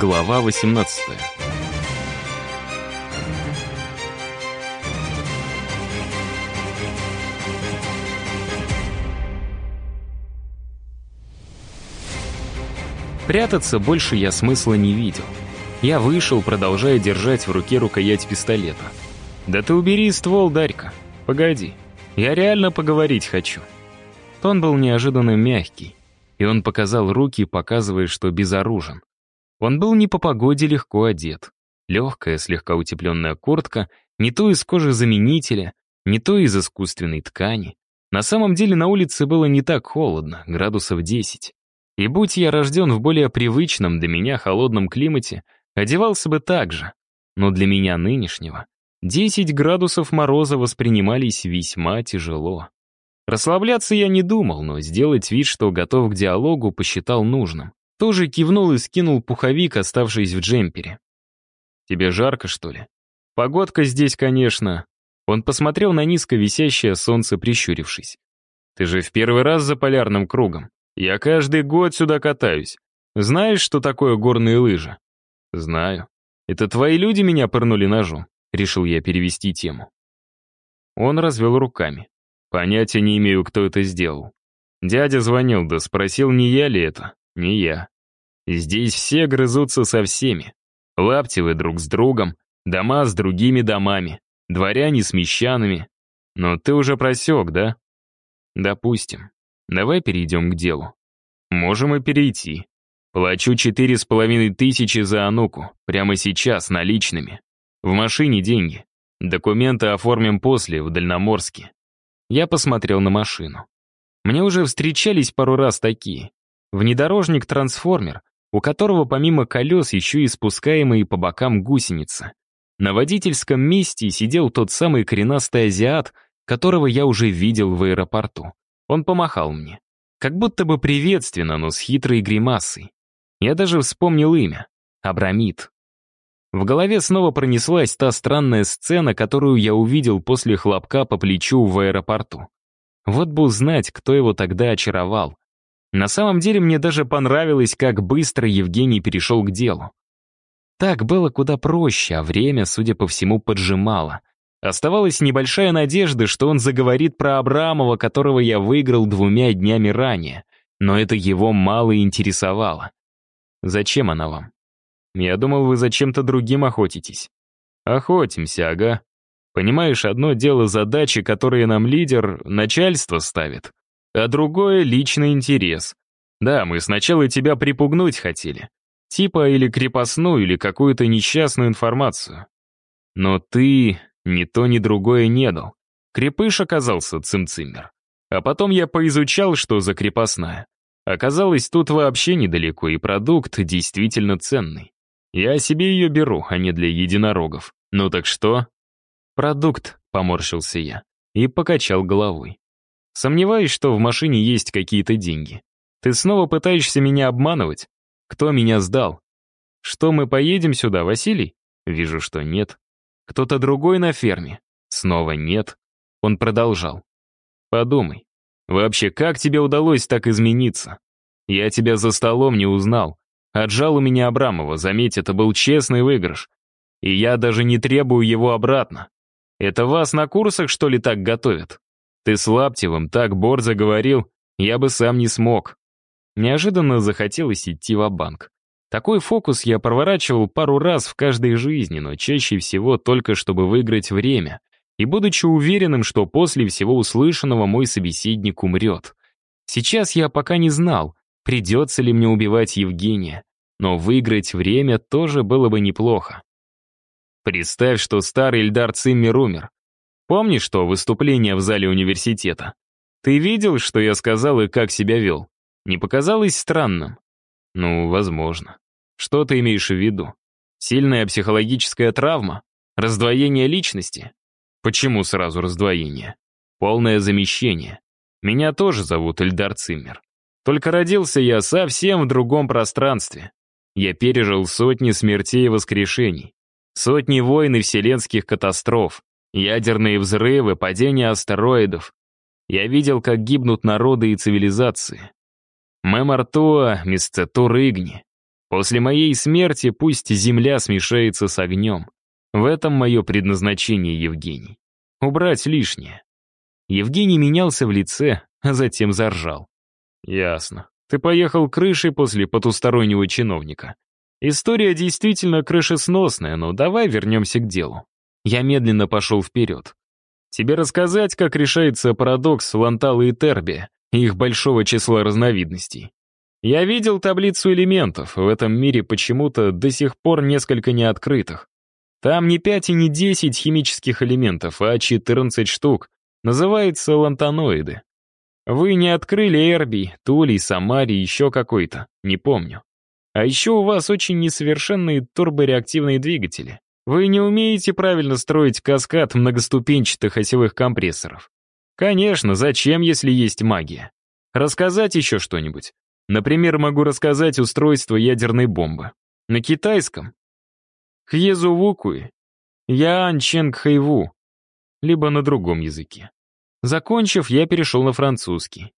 Глава 18 Прятаться больше я смысла не видел. Я вышел, продолжая держать в руке рукоять пистолета. «Да ты убери ствол, Дарька. Погоди. Я реально поговорить хочу». Тон был неожиданно мягкий, и он показал руки, показывая, что безоружен. Он был не по погоде легко одет. Легкая, слегка утепленная куртка, не то из кожи заменителя, не то из искусственной ткани. На самом деле на улице было не так холодно, градусов 10. И будь я рожден в более привычном для меня холодном климате, одевался бы так же. Но для меня нынешнего 10 градусов мороза воспринимались весьма тяжело. Расслабляться я не думал, но сделать вид, что готов к диалогу, посчитал нужным. Тоже кивнул и скинул пуховик, оставшись в джемпере. «Тебе жарко, что ли?» «Погодка здесь, конечно». Он посмотрел на низко висящее солнце, прищурившись. «Ты же в первый раз за полярным кругом. Я каждый год сюда катаюсь. Знаешь, что такое горные лыжи?» «Знаю. Это твои люди меня пырнули ножом?» Решил я перевести тему. Он развел руками. Понятия не имею, кто это сделал. Дядя звонил, да спросил, не я ли это. Не я. Здесь все грызутся со всеми. Лаптевы друг с другом, дома с другими домами, дворяне с мещанами. Но ты уже просек, да? Допустим. Давай перейдем к делу. Можем и перейти. Плачу четыре с половиной тысячи за Ануку, прямо сейчас, наличными. В машине деньги. Документы оформим после, в Дальноморске. Я посмотрел на машину. Мне уже встречались пару раз такие. Внедорожник-трансформер, у которого помимо колес еще и спускаемые по бокам гусеницы. На водительском месте сидел тот самый коренастый азиат, которого я уже видел в аэропорту. Он помахал мне. Как будто бы приветственно, но с хитрой гримасой. Я даже вспомнил имя. Абрамид. В голове снова пронеслась та странная сцена, которую я увидел после хлопка по плечу в аэропорту. Вот бы узнать, кто его тогда очаровал. На самом деле мне даже понравилось, как быстро Евгений перешел к делу. Так было куда проще, а время, судя по всему, поджимало. Оставалась небольшая надежда, что он заговорит про Абрамова, которого я выиграл двумя днями ранее. Но это его мало интересовало. «Зачем она вам?» Я думал, вы за чем-то другим охотитесь. Охотимся, ага. Понимаешь, одно дело задачи, которые нам лидер, начальство ставит, а другое — личный интерес. Да, мы сначала тебя припугнуть хотели. Типа или крепостную, или какую-то несчастную информацию. Но ты ни то, ни другое не дал. Крепыш оказался цимцимер. А потом я поизучал, что за крепостная. Оказалось, тут вообще недалеко, и продукт действительно ценный. Я себе ее беру, а не для единорогов. Ну так что? Продукт, поморщился я и покачал головой. Сомневаюсь, что в машине есть какие-то деньги. Ты снова пытаешься меня обманывать? Кто меня сдал? Что, мы поедем сюда, Василий? Вижу, что нет. Кто-то другой на ферме? Снова нет. Он продолжал. Подумай. Вообще, как тебе удалось так измениться? Я тебя за столом не узнал. Отжал у меня Абрамова, заметь, это был честный выигрыш. И я даже не требую его обратно. Это вас на курсах, что ли, так готовят? Ты с Лаптевым так Бор заговорил, я бы сам не смог. Неожиданно захотелось идти в банк Такой фокус я проворачивал пару раз в каждой жизни, но чаще всего только чтобы выиграть время, и будучи уверенным, что после всего услышанного мой собеседник умрет. Сейчас я пока не знал, придется ли мне убивать Евгения, но выиграть время тоже было бы неплохо. Представь, что старый Эльдар Циммер умер. Помнишь что выступление в зале университета? Ты видел, что я сказал и как себя вел? Не показалось странным? Ну, возможно. Что ты имеешь в виду? Сильная психологическая травма? Раздвоение личности? Почему сразу раздвоение? Полное замещение. Меня тоже зовут Эльдар Циммер. Только родился я совсем в другом пространстве. Я пережил сотни смертей и воскрешений, сотни войн и вселенских катастроф, ядерные взрывы, падения астероидов. Я видел, как гибнут народы и цивилизации. Мемартуа мисцетур игни. После моей смерти пусть земля смешается с огнем. В этом мое предназначение, Евгений. Убрать лишнее. Евгений менялся в лице, а затем заржал. Ясно. Ты поехал крышей после потустороннего чиновника. История действительно крышесносная, но давай вернемся к делу. Я медленно пошел вперед. Тебе рассказать, как решается парадокс Лантала и Терби, и их большого числа разновидностей. Я видел таблицу элементов, в этом мире почему-то до сих пор несколько неоткрытых. Там не 5 и не 10 химических элементов, а 14 штук. Называются лантаноиды. Вы не открыли Эрби, Тулей, Самари, еще какой-то, не помню. А еще у вас очень несовершенные турбореактивные двигатели. Вы не умеете правильно строить каскад многоступенчатых осевых компрессоров. Конечно, зачем, если есть магия? Рассказать еще что-нибудь? Например, могу рассказать устройство ядерной бомбы. На китайском. Хьезувукуи. Яан Ченг Хайву. Либо на другом языке. Закончив, я перешел на французский.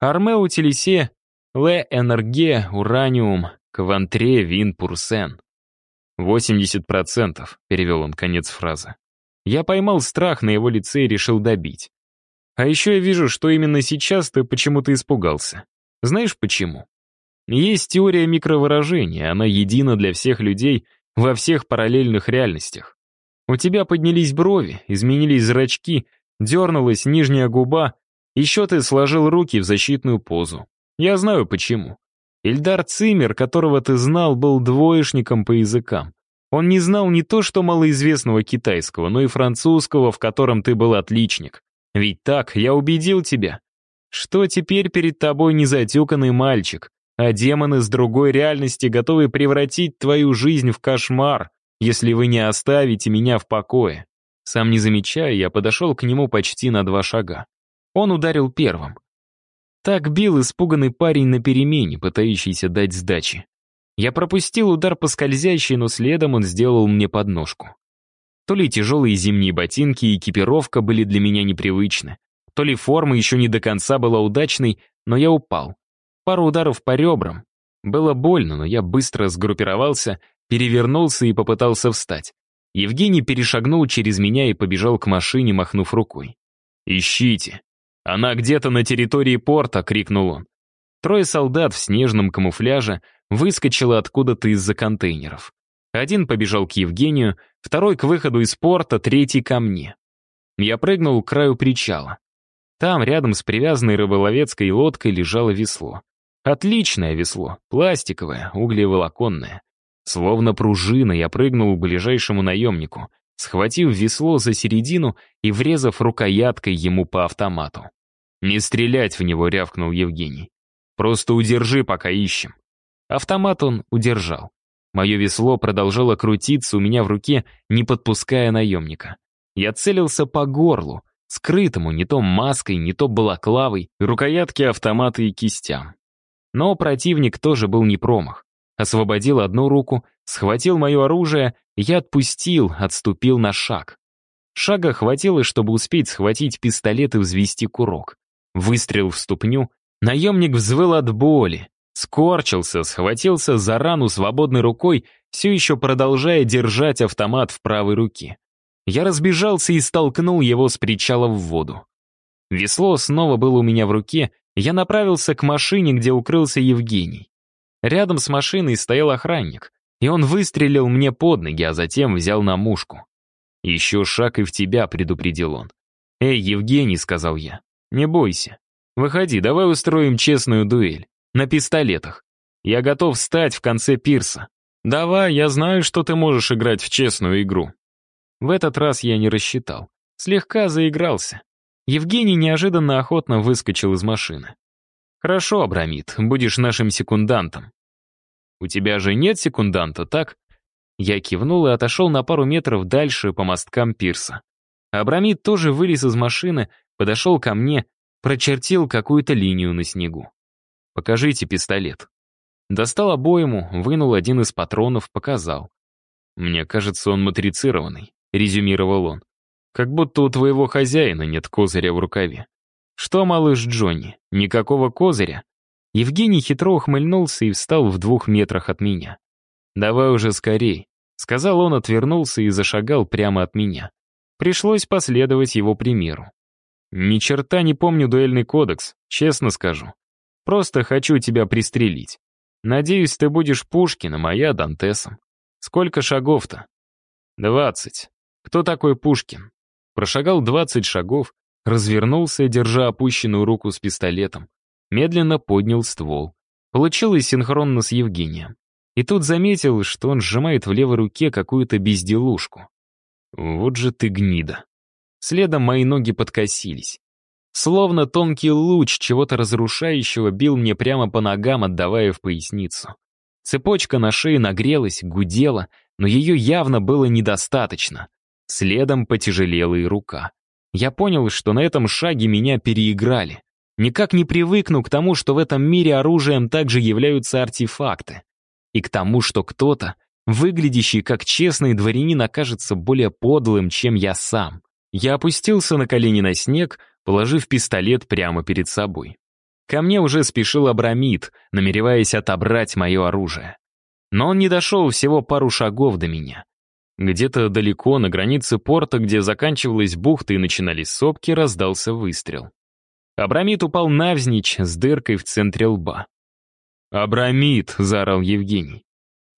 Арме утилисе, ле энерге, ураниум, квантре, вин, пурсен. «80%, — перевел он конец фразы. Я поймал страх на его лице и решил добить. А еще я вижу, что именно сейчас ты почему-то испугался. Знаешь почему? Есть теория микровыражения, она едина для всех людей во всех параллельных реальностях. У тебя поднялись брови, изменились зрачки, дернулась нижняя губа, еще ты сложил руки в защитную позу. Я знаю почему. Ильдар Цимер, которого ты знал, был двоечником по языкам. Он не знал не то что малоизвестного китайского, но и французского, в котором ты был отличник. Ведь так, я убедил тебя. Что теперь перед тобой не затюканный мальчик, а демон из другой реальности, готовый превратить твою жизнь в кошмар, если вы не оставите меня в покое. Сам не замечая, я подошел к нему почти на два шага. Он ударил первым. Так бил испуганный парень на перемене, пытающийся дать сдачи. Я пропустил удар по скользящей, но следом он сделал мне подножку. То ли тяжелые зимние ботинки и экипировка были для меня непривычны, то ли форма еще не до конца была удачной, но я упал. Пару ударов по ребрам. Было больно, но я быстро сгруппировался, перевернулся и попытался встать. Евгений перешагнул через меня и побежал к машине, махнув рукой. «Ищите!» «Она где-то на территории порта!» — крикнул он. Трое солдат в снежном камуфляже выскочило откуда-то из-за контейнеров. Один побежал к Евгению, второй к выходу из порта, третий ко мне. Я прыгнул к краю причала. Там, рядом с привязанной рыболовецкой лодкой, лежало весло. Отличное весло, пластиковое, углеволоконное. Словно пружина я прыгнул к ближайшему наемнику, схватив весло за середину и врезав рукояткой ему по автомату. «Не стрелять в него», — рявкнул Евгений. «Просто удержи, пока ищем». Автомат он удержал. Мое весло продолжало крутиться у меня в руке, не подпуская наемника. Я целился по горлу, скрытому не то маской, не то балаклавой, рукоятки автомата и кистям. Но противник тоже был не промах. Освободил одну руку, схватил мое оружие, я отпустил, отступил на шаг. Шага хватило, чтобы успеть схватить пистолет и взвести курок. Выстрел в ступню, наемник взвыл от боли, скорчился, схватился за рану свободной рукой, все еще продолжая держать автомат в правой руке. Я разбежался и столкнул его с причала в воду. Весло снова было у меня в руке, я направился к машине, где укрылся Евгений. Рядом с машиной стоял охранник, и он выстрелил мне под ноги, а затем взял на мушку. «Еще шаг и в тебя», — предупредил он. «Эй, Евгений», — сказал я, — «не бойся. Выходи, давай устроим честную дуэль. На пистолетах. Я готов встать в конце пирса. Давай, я знаю, что ты можешь играть в честную игру». В этот раз я не рассчитал. Слегка заигрался. Евгений неожиданно охотно выскочил из машины. «Хорошо, Абрамид, будешь нашим секундантом». «У тебя же нет секунданта, так?» Я кивнул и отошел на пару метров дальше по мосткам пирса. Абрамид тоже вылез из машины, подошел ко мне, прочертил какую-то линию на снегу. «Покажите пистолет». Достал обойму, вынул один из патронов, показал. «Мне кажется, он матрицированный», — резюмировал он. «Как будто у твоего хозяина нет козыря в рукаве. «Что, малыш Джонни, никакого козыря?» Евгений хитро ухмыльнулся и встал в двух метрах от меня. «Давай уже скорей», — сказал он, отвернулся и зашагал прямо от меня. Пришлось последовать его примеру. Ни черта не помню дуэльный кодекс, честно скажу. Просто хочу тебя пристрелить. Надеюсь, ты будешь Пушкиным, а я Дантесом. Сколько шагов-то? Двадцать. Кто такой Пушкин? Прошагал двадцать шагов, развернулся, держа опущенную руку с пистолетом. Медленно поднял ствол. Получилось синхронно с Евгением. И тут заметил, что он сжимает в левой руке какую-то безделушку. Вот же ты гнида. Следом мои ноги подкосились. Словно тонкий луч чего-то разрушающего бил мне прямо по ногам, отдавая в поясницу. Цепочка на шее нагрелась, гудела, но ее явно было недостаточно. Следом потяжелела и рука. Я понял, что на этом шаге меня переиграли. Никак не привыкну к тому, что в этом мире оружием также являются артефакты. И к тому, что кто-то, выглядящий как честный дворянин, окажется более подлым, чем я сам. Я опустился на колени на снег, положив пистолет прямо перед собой. Ко мне уже спешил Абрамид, намереваясь отобрать мое оружие. Но он не дошел всего пару шагов до меня. Где-то далеко, на границе порта, где заканчивалась бухта и начинались сопки, раздался выстрел. Абрамид упал навзничь с дыркой в центре лба. «Абрамид!» — заорал Евгений.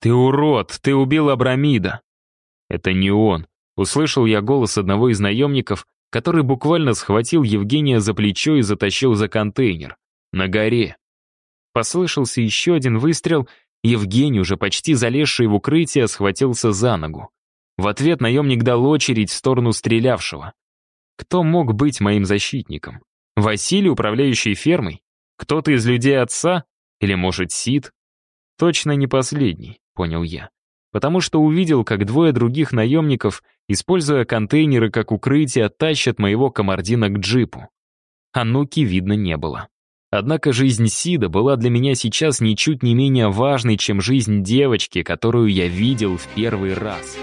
«Ты урод! Ты убил Абрамида!» «Это не он!» — услышал я голос одного из наемников, который буквально схватил Евгения за плечо и затащил за контейнер. На горе. Послышался еще один выстрел, Евгений, уже почти залезший в укрытие, схватился за ногу. В ответ наемник дал очередь в сторону стрелявшего. Кто мог быть моим защитником? Василий, управляющий фермой? Кто-то из людей отца? Или, может, Сид? Точно не последний, понял я. Потому что увидел, как двое других наемников, используя контейнеры как укрытие, тащат моего комардина к джипу. А Нуки видно не было. Однако жизнь Сида была для меня сейчас ничуть не менее важной, чем жизнь девочки, которую я видел в первый раз.